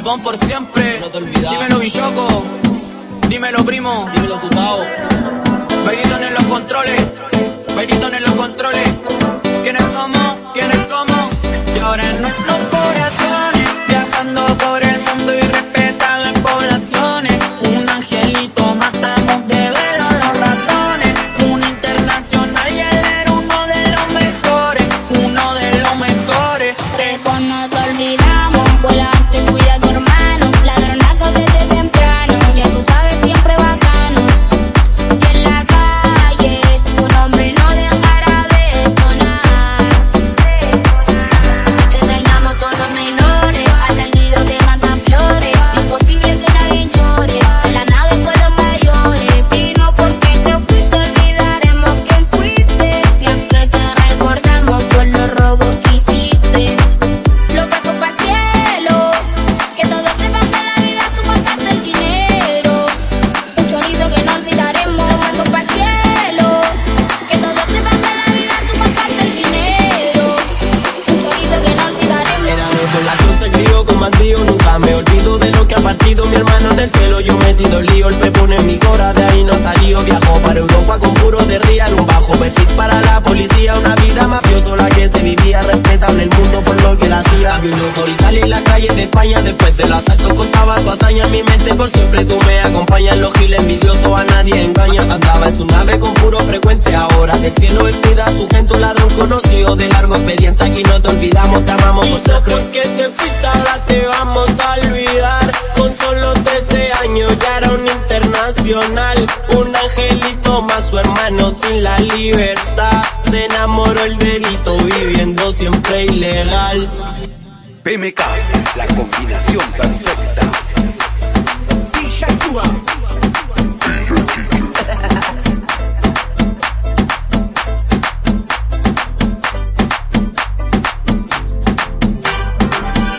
Pepón por siempre. No te. Dímelo, Bichoco. Dímelo, primo. Dímelo, Tutao. Bailito en los controles. Bailito en los controles. ¿Quiénes somos? ¿Quiénes somos? Y ahora en nuestros corazones. Viajando por el mundo y respetado en poblaciones. Un angelito matamos de velo a los ratones. Un internacional y él era uno de los mejores. Uno de los mejores. De vos no te Yo metido el lío, el pepón en mi cora, de ahí no salió. Viajó para Europa con puro de real, un bajo besit para la policía, una vida mafioso la que se vivía, respetable el mundo por lo que la hacía. Vi un autorizal en la calle de España, después del asalto contaba su hazaña en mi mente, por siempre tú me acompañas, los giles envidiosos a nadie engaña. Andaba en su nave con puro frecuente, ahora del cielo él cuida a su gente, un ladrón conocido de largo expediente, aquí no te olvidamos, te amamos por porque te fuiste, te un angelito más su hermano sin la libertad. Se enamoró el delito viviendo siempre ilegal. PMK, la combinación perfecta.